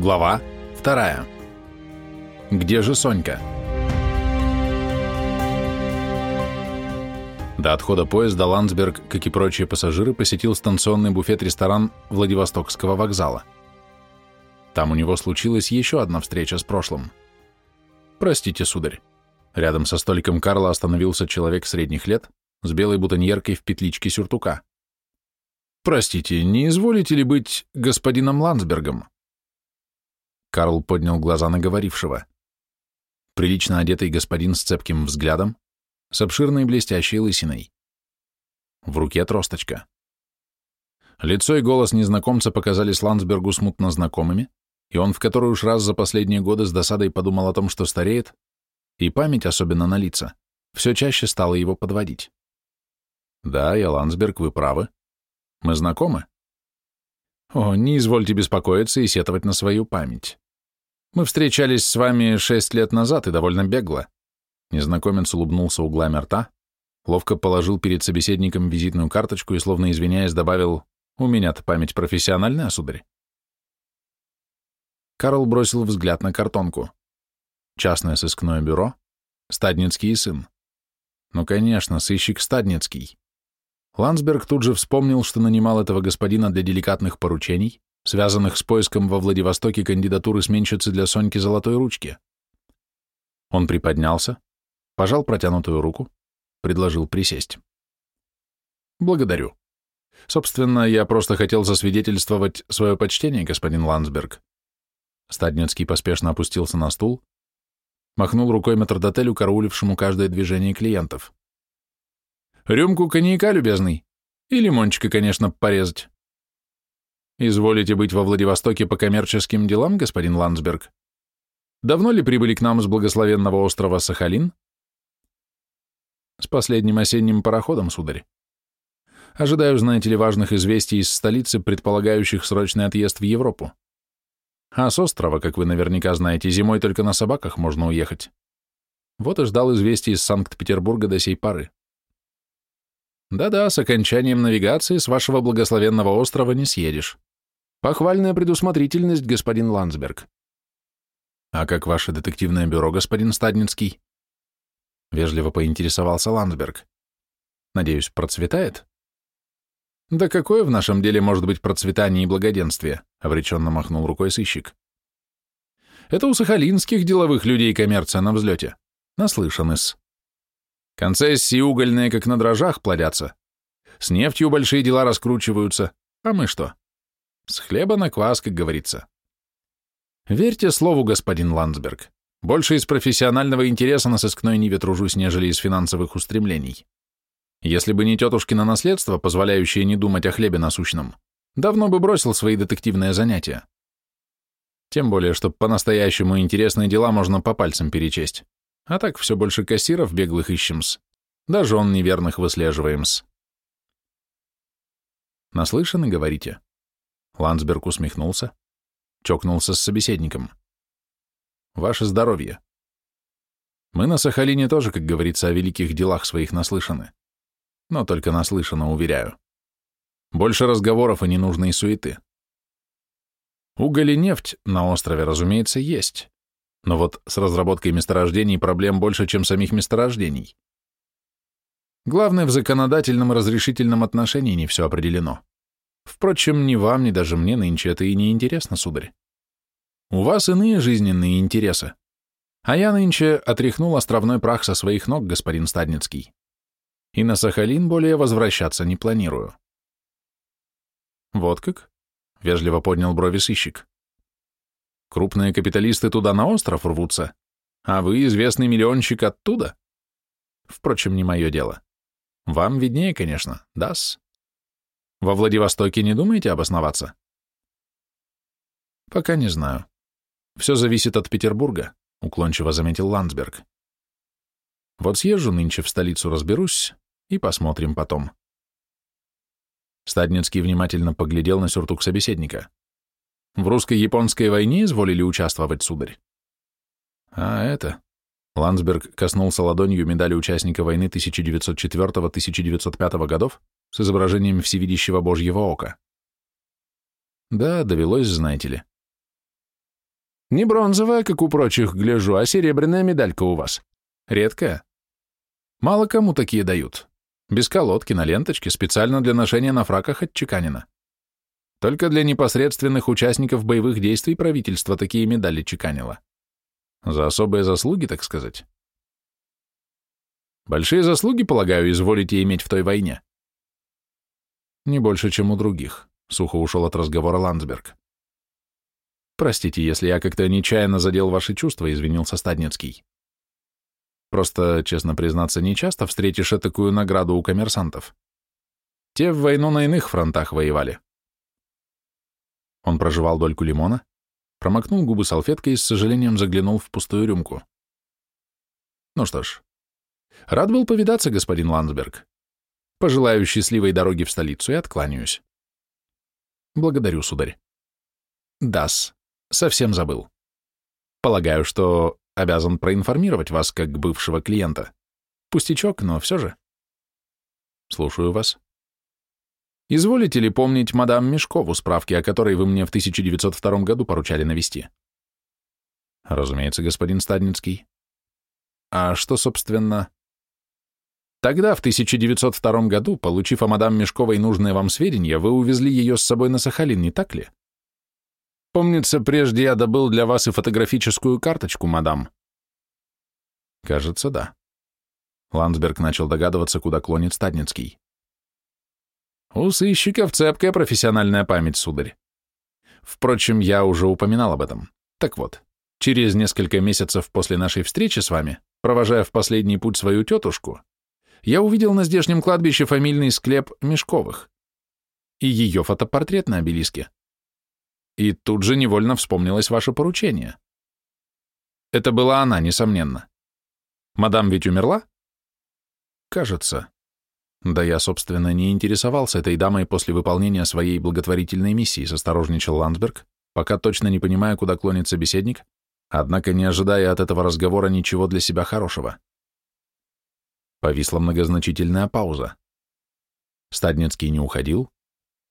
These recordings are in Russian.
Глава вторая. Где же Сонька? До отхода поезда Ландсберг, как и прочие пассажиры, посетил станционный буфет-ресторан Владивостокского вокзала. Там у него случилась еще одна встреча с прошлым. «Простите, сударь». Рядом со столиком Карла остановился человек средних лет с белой бутоньеркой в петличке сюртука. «Простите, не изволите ли быть господином Ландсбергом?» Карл поднял глаза на говорившего. Прилично одетый господин с цепким взглядом, с обширной блестящей лысиной. В руке тросточка. Лицо и голос незнакомца показались Ландсбергу смутно знакомыми, и он в который уж раз за последние годы с досадой подумал о том, что стареет, и память, особенно на лица, все чаще стала его подводить. «Да, я Ландсберг, вы правы. Мы знакомы?» «О, не извольте беспокоиться и сетовать на свою память. Мы встречались с вами шесть лет назад и довольно бегло. Незнакомец улыбнулся углами рта, ловко положил перед собеседником визитную карточку и, словно извиняясь, добавил «У меня-то память профессиональная, сударь». Карл бросил взгляд на картонку. Частное сыскное бюро, Стадницкий сын. Ну, конечно, сыщик Стадницкий. Ландсберг тут же вспомнил, что нанимал этого господина для деликатных поручений, связанных с поиском во Владивостоке кандидатуры сменщицы для Соньки Золотой Ручки. Он приподнялся, пожал протянутую руку, предложил присесть. «Благодарю. Собственно, я просто хотел засвидетельствовать свое почтение, господин Ландсберг». Стадницкий поспешно опустился на стул, махнул рукой метрдотелю, караулившему каждое движение клиентов. «Рюмку коньяка, любезный, и лимончика, конечно, порезать». «Изволите быть во Владивостоке по коммерческим делам, господин Ландсберг? Давно ли прибыли к нам с благословенного острова Сахалин?» «С последним осенним пароходом, сударь. Ожидаю, знаете ли, важных известий из столицы, предполагающих срочный отъезд в Европу. А с острова, как вы наверняка знаете, зимой только на собаках можно уехать. Вот и ждал известий из Санкт-Петербурга до сей поры. Да-да, с окончанием навигации с вашего благословенного острова не съедешь. Похвальная предусмотрительность, господин Ландсберг. А как ваше детективное бюро, господин Стадницкий? Вежливо поинтересовался Ландсберг. Надеюсь, процветает? Да какое в нашем деле может быть процветание и благоденствие? Обреченно махнул рукой сыщик. Это у сахалинских деловых людей коммерция на взлете. Наслышаны-с. Концессии угольные, как на дрожжах, плодятся. С нефтью большие дела раскручиваются. А мы что? С хлеба на квас, как говорится. Верьте слову, господин Ландсберг. Больше из профессионального интереса на сыскной ниве тружусь, нежели из финансовых устремлений. Если бы не тетушкино наследство, позволяющее не думать о хлебе насущном, давно бы бросил свои детективные занятия. Тем более, что по-настоящему интересные дела можно по пальцам перечесть. А так все больше кассиров беглых ищем-с. Даже он неверных выслеживаем-с. Наслышаны, говорите? Ландсберг усмехнулся, чокнулся с собеседником. «Ваше здоровье. Мы на Сахалине тоже, как говорится, о великих делах своих наслышаны. Но только наслышано, уверяю. Больше разговоров и ненужной суеты. Уголь и нефть на острове, разумеется, есть. Но вот с разработкой месторождений проблем больше, чем самих месторождений. Главное, в законодательном разрешительном отношении не все определено. Впрочем, ни вам, ни даже мне нынче это и не интересно, сударь. У вас иные жизненные интересы. А я нынче отряхнул островной прах со своих ног, господин Стадницкий. И на Сахалин более возвращаться не планирую. Вот как? Вежливо поднял брови сыщик. Крупные капиталисты туда на остров рвутся, а вы известный миллионщик оттуда? Впрочем, не мое дело. Вам виднее, конечно, дас. Во Владивостоке не думаете обосноваться? Пока не знаю. Все зависит от Петербурга, уклончиво заметил Ландсберг. Вот съезжу нынче в столицу, разберусь и посмотрим потом. Стадницкий внимательно поглядел на сюртук собеседника. В русско-японской войне изволили участвовать, сударь? А это... Ландсберг коснулся ладонью медали участника войны 1904-1905 годов с изображением всевидящего Божьего ока. Да, довелось, знаете ли. Не бронзовая, как у прочих, гляжу, а серебряная медалька у вас. Редкая. Мало кому такие дают. Без колодки, на ленточке, специально для ношения на фраках отчеканено. Только для непосредственных участников боевых действий правительство такие медали чеканило. За особые заслуги, так сказать. Большие заслуги, полагаю, изволите иметь в той войне? Не больше, чем у других, сухо ушел от разговора Ландсберг. Простите, если я как-то нечаянно задел ваши чувства, извинился Стадницкий. Просто, честно признаться, не часто встретишь такую награду у коммерсантов. Те в войну на иных фронтах воевали. Он прожевал дольку лимона, промокнул губы салфеткой и с сожалением заглянул в пустую рюмку. Ну что ж, рад был повидаться, господин Ландсберг. Пожелаю счастливой дороги в столицу и откланяюсь. Благодарю, сударь. Дас, совсем забыл. Полагаю, что обязан проинформировать вас как бывшего клиента. Пустячок, но все же. Слушаю вас. Изволите ли помнить мадам Мешкову, справки о которой вы мне в 1902 году поручали навести? Разумеется, господин Стадницкий. А что, собственно... Тогда, в 1902 году, получив о мадам Мешковой нужные вам сведения, вы увезли ее с собой на Сахалин, не так ли? Помнится, прежде я добыл для вас и фотографическую карточку, мадам. Кажется, да. Ландсберг начал догадываться, куда клонит Стадницкий. У сыщиков цепкая профессиональная память, сударь. Впрочем, я уже упоминал об этом. Так вот, через несколько месяцев после нашей встречи с вами, провожая в последний путь свою тетушку, я увидел на здешнем кладбище фамильный склеп Мешковых и ее фотопортрет на обелиске. И тут же невольно вспомнилось ваше поручение. Это была она, несомненно. Мадам ведь умерла? Кажется. Да я, собственно, не интересовался этой дамой после выполнения своей благотворительной миссии, осторожничал Ландсберг, пока точно не понимая, куда клонит собеседник, однако не ожидая от этого разговора ничего для себя хорошего. Повисла многозначительная пауза. Стадницкий не уходил,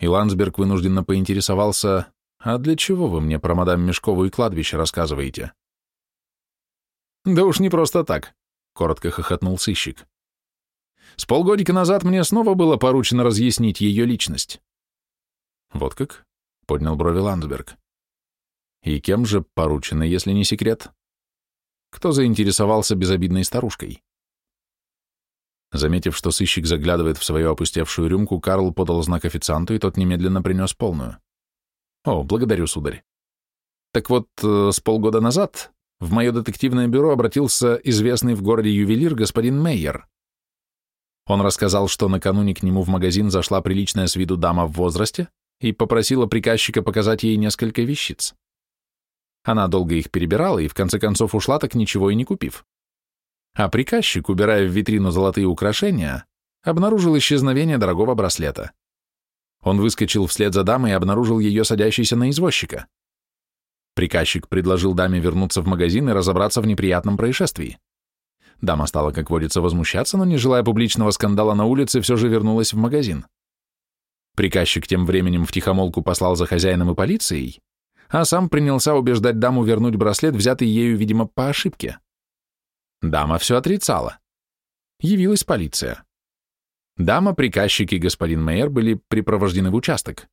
и Ландсберг вынужденно поинтересовался, «А для чего вы мне про мадам Мешкову и кладбище рассказываете?» «Да уж не просто так», — коротко хохотнул сыщик. С полгодика назад мне снова было поручено разъяснить ее личность. Вот как? Поднял брови Ландсберг. И кем же поручено, если не секрет? Кто заинтересовался безобидной старушкой? Заметив, что сыщик заглядывает в свою опустевшую рюмку, Карл подал знак официанту, и тот немедленно принес полную. «О, благодарю, сударь. Так вот, э, с полгода назад в мое детективное бюро обратился известный в городе ювелир господин Мейер. Он рассказал, что накануне к нему в магазин зашла приличная с виду дама в возрасте и попросила приказчика показать ей несколько вещиц. Она долго их перебирала и в конце концов ушла, так ничего и не купив. А приказчик, убирая в витрину золотые украшения, обнаружил исчезновение дорогого браслета. Он выскочил вслед за дамой и обнаружил ее садящейся на извозчика. Приказчик предложил даме вернуться в магазин и разобраться в неприятном происшествии. Дама стала, как водится, возмущаться, но, не желая публичного скандала на улице, все же вернулась в магазин. Приказчик тем временем втихомолку послал за хозяином и полицией, а сам принялся убеждать даму вернуть браслет, взятый ею, видимо, по ошибке. Дама все отрицала. Явилась полиция. Дама, приказчик и господин Мейер были припровождены в участок.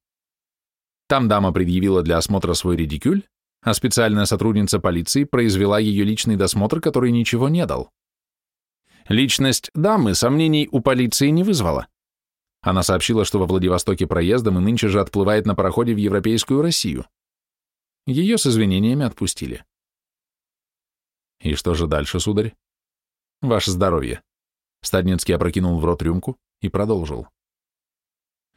Там дама предъявила для осмотра свой редикюль, а специальная сотрудница полиции произвела ее личный досмотр, который ничего не дал. Личность дамы сомнений у полиции не вызвала. Она сообщила, что во Владивостоке проездом и нынче же отплывает на пароходе в Европейскую Россию. Ее с извинениями отпустили. И что же дальше, сударь? Ваше здоровье. Стадницкий опрокинул в рот рюмку и продолжил.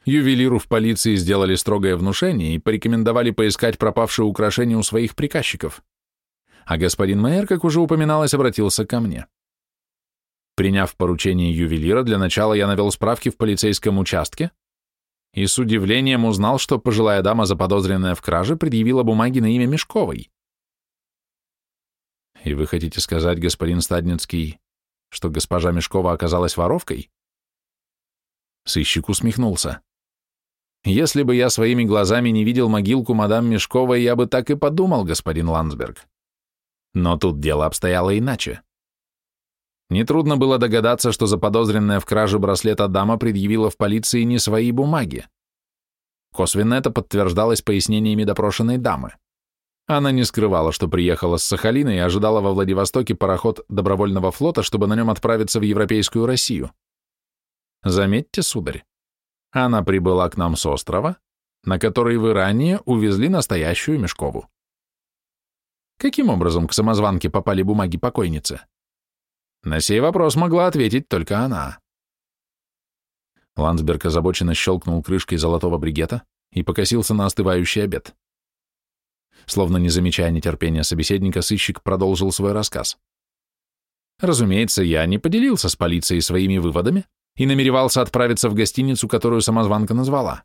Ювелиру в полиции сделали строгое внушение и порекомендовали поискать пропавшие украшения у своих приказчиков. А господин мэр, как уже упоминалось, обратился ко мне. Приняв поручение ювелира, для начала я навел справки в полицейском участке и с удивлением узнал, что пожилая дама, заподозренная в краже, предъявила бумаги на имя Мешковой. И вы хотите сказать, господин Стадницкий, что госпожа Мешкова оказалась воровкой? Сыщик усмехнулся. Если бы я своими глазами не видел могилку мадам Мешковой, я бы так и подумал, господин Ландсберг. Но тут дело обстояло иначе. Нетрудно было догадаться, что заподозренная в краже браслета дама предъявила в полиции не свои бумаги. Косвенно это подтверждалось пояснениями допрошенной дамы. Она не скрывала, что приехала с Сахалина и ожидала во Владивостоке пароход добровольного флота, чтобы на нем отправиться в Европейскую Россию. Заметьте, сударь, она прибыла к нам с острова, на который вы ранее увезли настоящую Мешкову. Каким образом к самозванке попали бумаги покойницы? На сей вопрос могла ответить только она. Ландсберг озабоченно щелкнул крышкой золотого бригета и покосился на остывающий обед. Словно не замечая нетерпения собеседника, сыщик продолжил свой рассказ. Разумеется, я не поделился с полицией своими выводами и намеревался отправиться в гостиницу, которую самозванка назвала.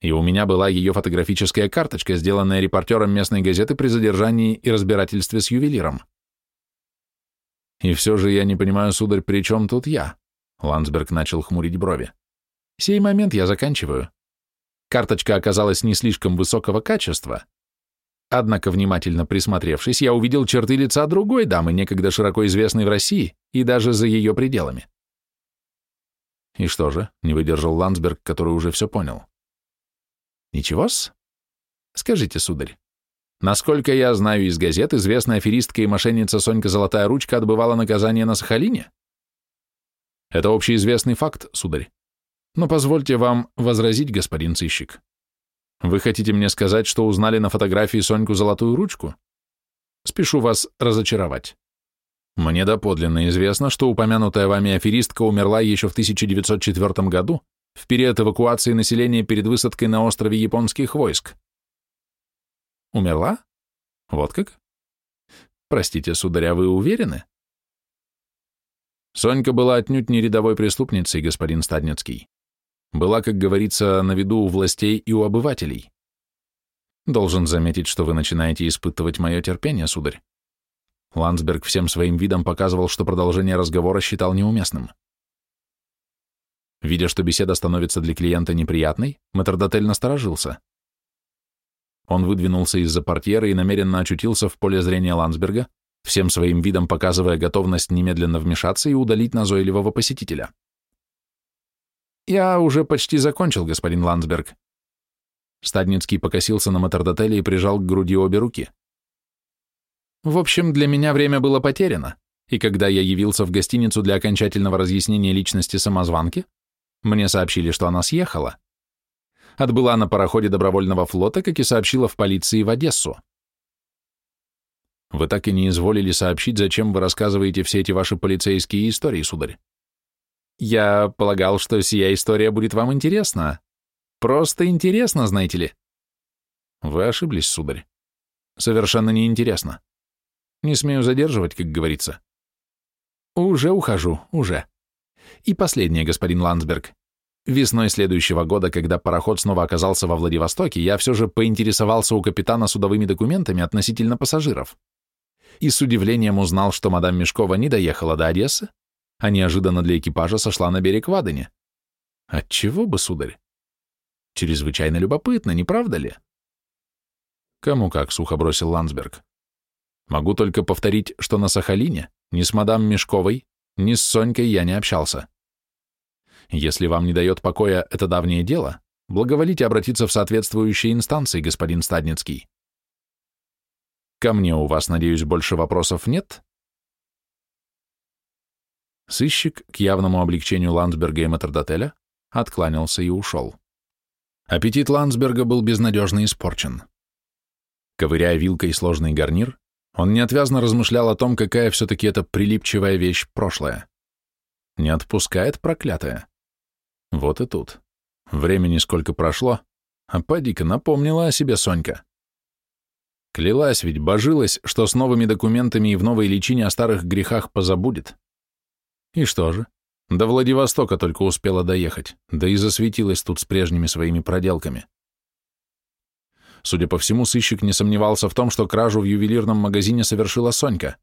И у меня была ее фотографическая карточка, сделанная репортером местной газеты при задержании и разбирательстве с ювелиром. И все же я не понимаю, сударь, при чем тут я? Ландсберг начал хмурить брови. Сей момент я заканчиваю. Карточка оказалась не слишком высокого качества. Однако, внимательно присмотревшись, я увидел черты лица другой дамы, некогда широко известной в России и даже за ее пределами. И что же, не выдержал Ландсберг, который уже все понял. Ничего-с? Скажите, сударь, насколько я знаю из газет, известная аферистка и мошенница Сонька Золотая Ручка отбывала наказание на Сахалине? Это общеизвестный факт, сударь. Но позвольте вам возразить, господин сыщик. Вы хотите мне сказать, что узнали на фотографии Соньку Золотую Ручку? Спешу вас разочаровать. Мне доподлинно известно, что упомянутая вами аферистка умерла еще в 1904 году, в период эвакуации населения перед высадкой на острове японских войск. Умерла? Вот как? Простите, сударя, вы уверены? Сонька была отнюдь не рядовой преступницей, господин Стадницкий. Была, как говорится, на виду у властей и у обывателей. Должен заметить, что вы начинаете испытывать мое терпение, сударь. Ландсберг всем своим видом показывал, что продолжение разговора считал неуместным. Видя, что беседа становится для клиента неприятной, метрдотель насторожился. Он выдвинулся из-за портьеры и намеренно очутился в поле зрения Ландсберга, всем своим видом показывая готовность немедленно вмешаться и удалить назойливого посетителя. «Я уже почти закончил, господин Ландсберг». Стадницкий покосился на метрдотеля и прижал к груди обе руки. В общем, для меня время было потеряно, и когда я явился в гостиницу для окончательного разъяснения личности самозванки, мне сообщили, что она съехала. Отбыла на пароходе добровольного флота, как и сообщила в полиции в Одессу. Вы так и не изволили сообщить, зачем вы рассказываете все эти ваши полицейские истории, сударь. Я полагал, что сия история будет вам интересна. Просто интересно, знаете ли. Вы ошиблись, сударь. Совершенно неинтересно. Не смею задерживать, как говорится. Уже ухожу, уже. И последнее, господин Ландсберг. Весной следующего года, когда пароход снова оказался во Владивостоке, я все же поинтересовался у капитана судовыми документами относительно пассажиров. И с удивлением узнал, что мадам Мешкова не доехала до Одессы, а неожиданно для экипажа сошла на берег в Адене. Отчего бы, сударь? Чрезвычайно любопытно, не правда ли? Кому как, сухо бросил Ландсберг. Могу только повторить, что на Сахалине ни с мадам Мешковой, ни с Сонькой я не общался. Если вам не дает покоя это давнее дело, благоволите обратиться в соответствующие инстанции, господин Стадницкий. Ко мне у вас, надеюсь, больше вопросов нет? Сыщик, к явному облегчению Ландсберга и Метрдотеля, откланялся и ушел. Аппетит Ландсберга был безнадежно испорчен. Ковыряя вилкой сложный гарнир, он неотвязно размышлял о том, какая все-таки это прилипчивая вещь прошлое. Не отпускает проклятая. Вот и тут. Времени сколько прошло, а поди-ка напомнила о себе Сонька. Клялась ведь, божилась, что с новыми документами и в новой личине о старых грехах позабудет. И что же? До Владивостока только успела доехать, да и засветилась тут с прежними своими проделками. Судя по всему, сыщик не сомневался в том, что кражу в ювелирном магазине совершила Сонька.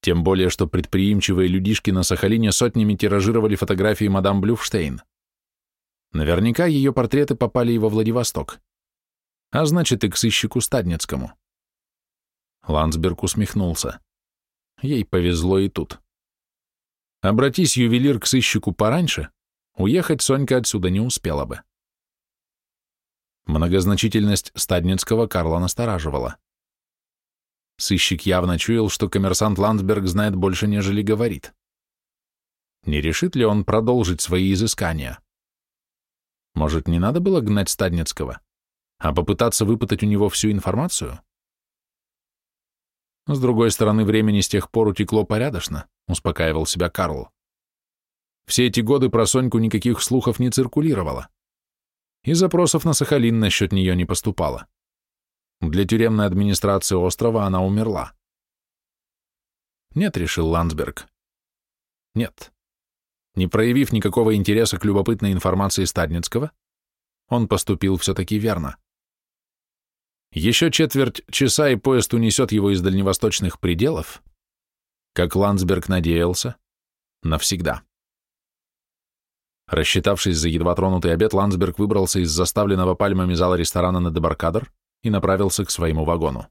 Тем более, что предприимчивые людишки на Сахалине сотнями тиражировали фотографии мадам Блюфштейн. Наверняка ее портреты попали и во Владивосток. А значит, и к сыщику Стадницкому. Ландсберг усмехнулся. Ей повезло и тут. Обратись ювелир к сыщику пораньше, уехать Сонька отсюда не успела бы. Многозначительность Стадницкого Карла настораживала. Сыщик явно чуял, что коммерсант Ландсберг знает больше, нежели говорит. Не решит ли он продолжить свои изыскания? Может, не надо было гнать Стадницкого, а попытаться выпытать у него всю информацию? С другой стороны, времени с тех пор утекло порядочно, успокаивал себя Карл. Все эти годы про Соньку никаких слухов не циркулировало. И запросов на Сахалин насчет нее не поступало. Для тюремной администрации острова она умерла. Нет, решил Ландсберг. Нет. Не проявив никакого интереса к любопытной информации Стадницкого, он поступил все-таки верно. Еще четверть часа и поезд унесет его из дальневосточных пределов, как Ландсберг надеялся, навсегда. Рассчитавшись за едва тронутый обед, Ландсберг выбрался из заставленного пальмами зала ресторана на Дебаркадер и направился к своему вагону.